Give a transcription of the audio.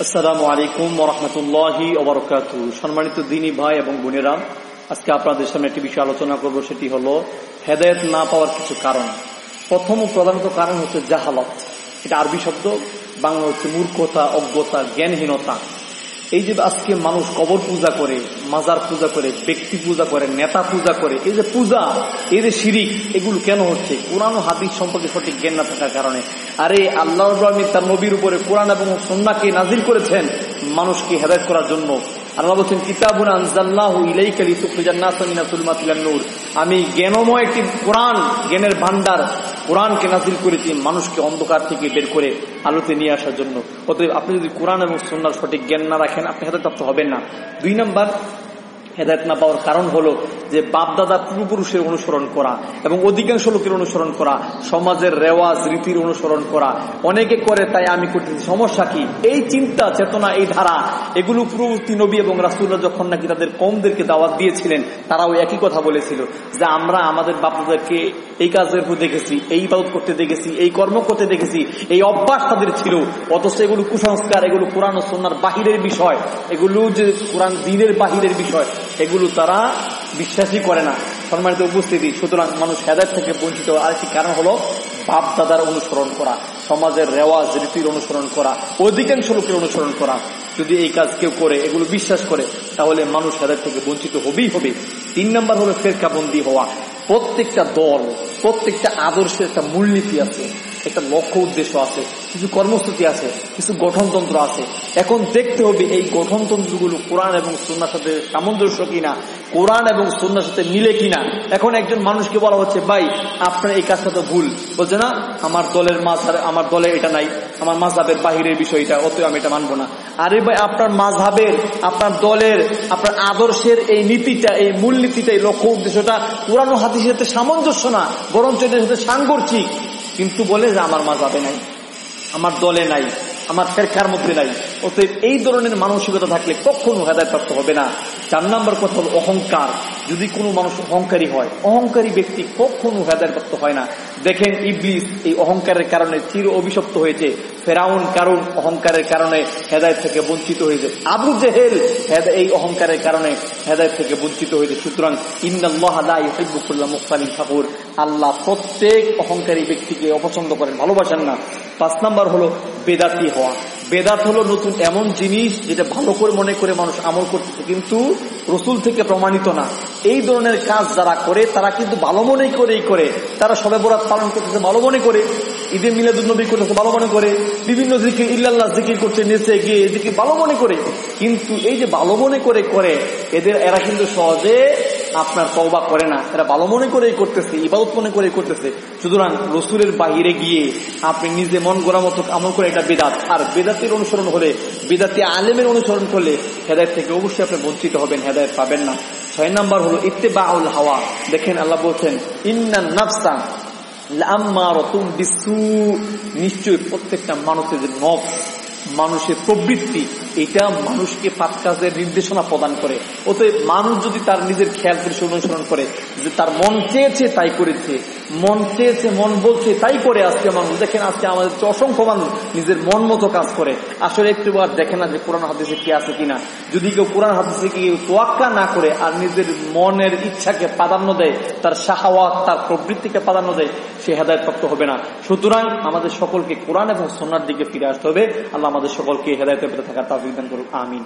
আসসালামু আলাইকুম রহমতুল্লাহি ওবরকাত সম্মানিত দিনী ভাই এবং বোনেরা, আজকে আপনাদের সামনে একটি বিষয় আলোচনা করব, সেটি হল হেদায়ত না পাওয়ার কিছু কারণ। প্রথম ও প্রধানত কারণ হচ্ছে জাহালত। এটা আরবি শব্দ, বাংলা হচ্ছে মূর্খতা, অজ্ঞতা, জ্ঞানহীনতা। এই যে আজকে মানুষ কবর পূজা করে, মাজার পূজা করে, ব্যক্তি পূজা করে, নেতা পূজা করে, এই যে পূজা, এই যে শিরিক, এগুলো কেন হচ্ছে? কোরআন হাদিস সম্পর্কে সঠিক জ্ঞান না থাকার কারণে। আরে আল্লাহ রহমিন তার নবীর উপরে কোরআন এবং সন্নাকে নাজিল করেছেন মানুষকে হেদায়ত করার জন্য। আল্লাহ বলছেন, কিতাবুন আনজাল্লাহু ইলাইকালি নূর। আমি জ্ঞানময় একটি কোরআন, জ্ঞানের ভান্ডার কোরআনকে নাজিল করেছেন মানুষকে অন্ধকার থেকে বের করে আলোতে নিয়ে আসার জন্য। অতএব আপনি যদি কোরআন এবং সন্ন্যার সঠিক জ্ঞান না রাখেন, আপনি হেদায়তপ্রাপ্ত হবেন না। দুই নম্বর, হেদায়ত না পাওয়ার কারণ হলো যে বাপদাদা পূর্বপুরুষের অনুসরণ করা এবং অধিকাংশ লোকের অনুসরণ করা, সমাজের রেওয়াজ, রীতির অনুসরণ করা, অনেকে করে তাই আমি করতেছি। সমস্যা কি? এই চিন্তা, চেতনা, এই ধারা, এগুলো পূর্ববর্তী নবী এবং রাসুল্লাহ যখন নাকি তাদের কমদেরকে দাওয়াত দিয়েছিলেন, তারাও একই কথা বলেছিল যে আমরা আমাদের বাপদাদাকে এই কাজের উপর দেখেছি, এই বাউত করতে দেখেছি, এই কর্ম করতে দেখেছি, এই অভ্যাস তাদের ছিল। অথচ এগুলো কুসংস্কার, এগুলো কোরআন সন্ন্যার বাহিরের বিষয়, এগুলো যে কোরআন দিনের বাহিরের বিষয়, এগুলো তারা বিশ্বাসই করে না। সম্মানিত উপস্থিতি, সুতরাং মানুষ হেদায়ত থেকে বঞ্চিত। আরেকটি কারণ হলো বাপ দাদার অনুসরণ করা, সমাজের রেওয়াজ, রীতির অনুসরণ করা, অধিকাংশ লোকের অনুসরণ করা। যদি এই কাজ কেউ করে, এগুলো বিশ্বাস করে, তাহলে মানুষ হেদায়ত থেকে বঞ্চিত হবেই হবে। তিন নম্বর হলো ফেরকাবন্দি হওয়া। প্রত্যেকটা দল, প্রত্যেকটা আদর্শের একটা মূলনীতি আছে, একটা লক্ষ্য উদ্দেশ্য আছে, কিছু কর্মসূচি আছে, কিছু গঠনতন্ত্র আছে। এখন দেখতে হবে এই গঠনতন্ত্রগুলো কোরআন এবং সন্ন্যার সাথে সামঞ্জস্য কিনা কোরআন এবং সন্ন্যার সাথে মিলে কিনা? এখন একজন মানুষকে বলা হচ্ছে, ভাই, আপনার এই কাজটা তো ভুল। বলছে, না, আমার দলের মাঝার আমার দলে এটা নাই। আমার মাঝহাবের বাহিরের বিষয়টা অত আমি এটা মানবো না। আরে ভাই, আপনার মাঝহাবের, আপনার দলের, আপনার আদর্শের এই নীতিটা, এই মূল নীতিটা এই লক্ষ্য উদ্দেশ্যটা কোরআন হাতির সাথে সামঞ্জস্য না, বরঞ্চ এটার সাথে সাংঘর্ষিক। কিন্তু বলে যে, আমার মাঝহাবে নাই, আমার দলে নাই, আমার ফেরকার মধ্যে নাই। অতএব এই ধরনের মানসিকতা থাকলে কখনো হেদায় প্রাপ্ত হবে না। চার নম্বর কথা হল অহংকার। যদি কোনো মানুষ অহংকারী হয়, অহংকারী ব্যক্তি কখনো হেদায়তপ্রাপ্ত হয় না। দেখেন ইবলিস এই অহংকারের কারণে চির অভিশপ্ত হয়েছে। ফেরাউন কারণ অহংকারের কারণে হেদায়ত থেকে বঞ্চিত হয়েছে আবু জেহেল এই অহংকারের কারণে হেদায়ত থেকে বঞ্চিত হয়েছে সুতরাং ইন্দাল্লাহুল্লাহ মুখতালিম ঠাকুর আল্লাহ প্রত্যেক অহংকারী ব্যক্তিকে অপছন্দ করেন, ভালোবাসেন না। পাঁচ নাম্বার হলো বেদাতি হওয়া। বেদাত হলো নতুন এমন জিনিস যেটা ভালো করে মনে করে মানুষ আমল করতেছে, কিন্তু রসুল থেকে প্রমাণিত না। এই ধরনের কাজ যারা করে, তারা কিন্তু ভালো মনে করেই করে। তারা সবে বরাত পালন করতেছে, ভালো মনে করে। ঈদে মিলাদুল নবী করতেছে ভালো মনে করে। বিভিন্ন জিকির, ইল্লাল্লাহ জিকির করছে নেচে গিয়ে এদিকে ভালো মনে করে। কিন্তু এই যে ভালো মনে করে করে, এদের এরা কিন্তু সহজে আপনার তওবা করে না। এরা ভালো মনে করেই করতেছে, ইবাদত মনে করেই করতেছে। সুতরাং রসুলের বাহিরে গিয়ে আপনি নিজে মন গড়া মতো আমল করে এটা বেদাত। আর বেদাতের অনুসরণ হলে, বেদাতি আলেমের অনুসরণ করলে হেদায়ত থেকে অবশ্যই আপনি বঞ্চিত হবেন, হেদায়ত পাবেন না। ছয় নাম্বার হলো ইত্তেবাউল হাওয়া। দেখেন আল্লাহ বলছেন, ইন্নান নাফসা নিশ্চয়ই প্রত্যেকটা মানুষের যে নফস। মানুষের প্রবৃত্তি, এটা মানুষকে পাপ কাজের নির্দেশনা প্রদান করে। অতএব মানুষ যদি তার নিজের খেয়াল করে অনুসরণ করে যে তার মন চেয়েছে তাই করেছে, মন চেয়েছে, মন বলছে তাই করে আজকে মানুষ। দেখেন আজকে আমাদের অসংখ্য মানুষ নিজের মন মতো কাজ করে। আসলে একটু আর দেখে না যে কোরআন হাদিসে কি আছে কিনা। যদি কেউ কোরআন হাদিসে কি তোয়াক্কা না করে আর নিজের মনের ইচ্ছাকে প্রাধান্য দেয়, তার শাহাওয়াত, তার প্রবৃত্তিকে প্রাধান্য দেয়, সে হেদায়ত প্রাপ্ত হবে না। সুতরাং আমাদের সকলকে কোরআন এবং সোনার দিকে ফিরে আসতে হবে। আল্লাহ আমাদের সকলকে হেদায়তের পেতে থাকার তাফিক দান করুক আমিন।